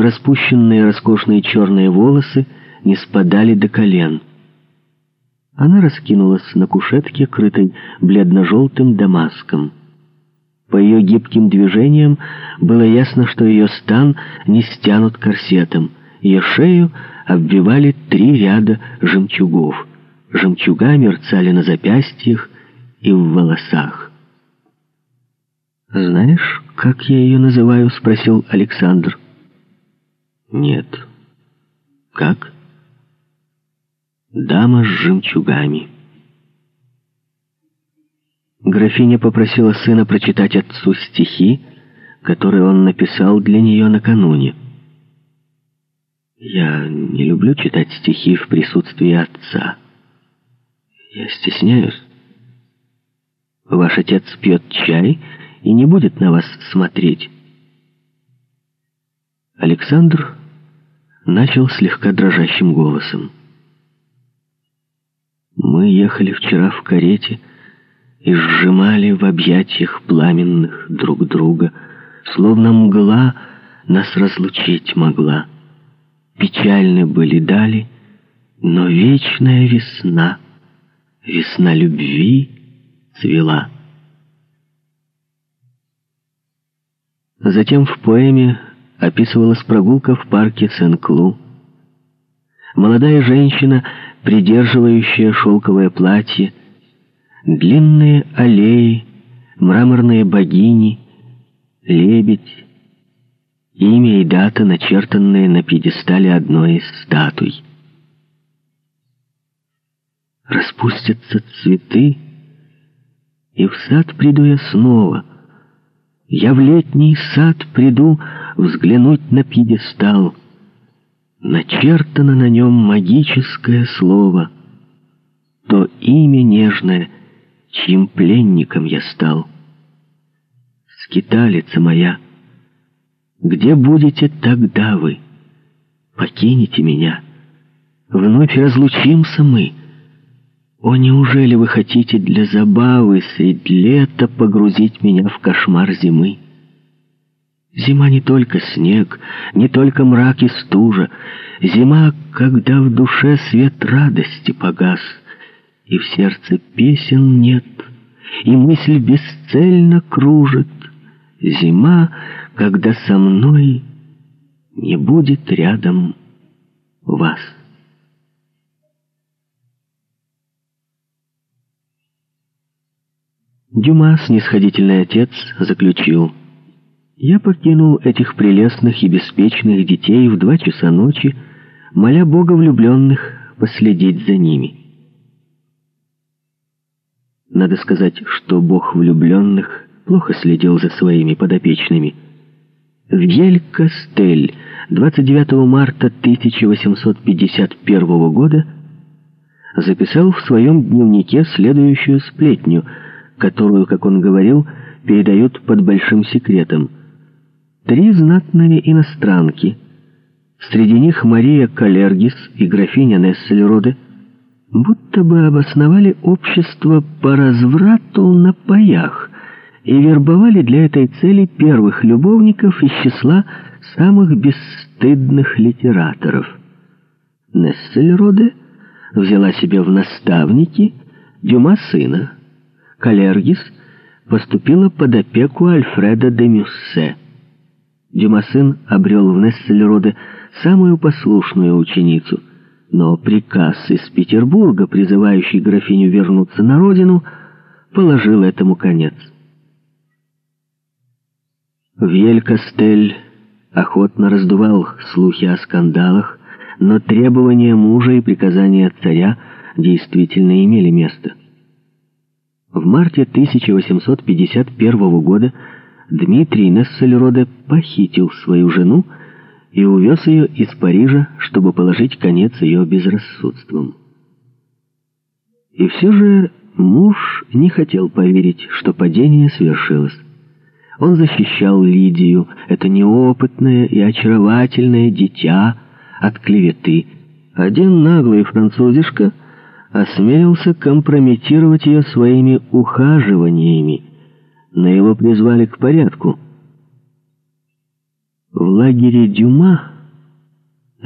Ее распущенные роскошные черные волосы не спадали до колен. Она раскинулась на кушетке, крытой бледно-желтым дамаском. По ее гибким движениям было ясно, что ее стан не стянут корсетом. Ее шею обвивали три ряда жемчугов. Жемчуга мерцали на запястьях и в волосах. «Знаешь, как я ее называю?» — спросил Александр. «Нет». «Как?» «Дама с жемчугами». Графиня попросила сына прочитать отцу стихи, которые он написал для нее накануне. «Я не люблю читать стихи в присутствии отца. Я стесняюсь. Ваш отец пьет чай и не будет на вас смотреть». Александр начал слегка дрожащим голосом. «Мы ехали вчера в карете», и сжимали в объятиях пламенных друг друга, словно мгла нас разлучить могла. Печальны были дали, но вечная весна, весна любви цвела. Затем в поэме описывалась прогулка в парке Сен-Клу. Молодая женщина, придерживающая шелковое платье, Длинные аллеи, мраморные богини, лебедь, имя и дата, начертанные на пьедестале одной из статуй. Распустятся цветы, и в сад приду я снова. Я в летний сад приду взглянуть на пьедестал. Начертано на нем магическое слово, то имя нежное — чьим пленником я стал. Скиталица моя, где будете тогда вы? Покинете меня, вновь разлучимся мы. О, неужели вы хотите для забавы средь лета погрузить меня в кошмар зимы? Зима не только снег, не только мрак и стужа. Зима, когда в душе свет радости погас — и в сердце песен нет, и мысль бесцельно кружит. Зима, когда со мной не будет рядом вас. Дюма, снисходительный отец, заключил, «Я покинул этих прелестных и беспечных детей в два часа ночи, моля Бога влюбленных последить за ними». Надо сказать, что бог влюбленных плохо следил за своими подопечными. Вьель-Кастель 29 марта 1851 года записал в своем дневнике следующую сплетню, которую, как он говорил, передают под большим секретом. Три знатные иностранки, среди них Мария Калергис и графиня Нессельроде, будто бы обосновали общество по разврату на паях и вербовали для этой цели первых любовников из числа самых бесстыдных литераторов. Нессельроде взяла себе в наставники Дюма сына. Калергис поступила под опеку Альфреда де Мюссе. Дюма сын обрел в Нессельроде самую послушную ученицу — но приказ из Петербурга, призывающий графиню вернуться на родину, положил этому конец. Вьель-Костель охотно раздувал слухи о скандалах, но требования мужа и приказания царя действительно имели место. В марте 1851 года Дмитрий Нессельроде похитил свою жену и увез ее из Парижа, чтобы положить конец ее безрассудствам. И все же муж не хотел поверить, что падение свершилось. Он защищал Лидию, это неопытное и очаровательное дитя, от клеветы. Один наглый французишка осмелился компрометировать ее своими ухаживаниями, но его призвали к порядку — В лагере Дюма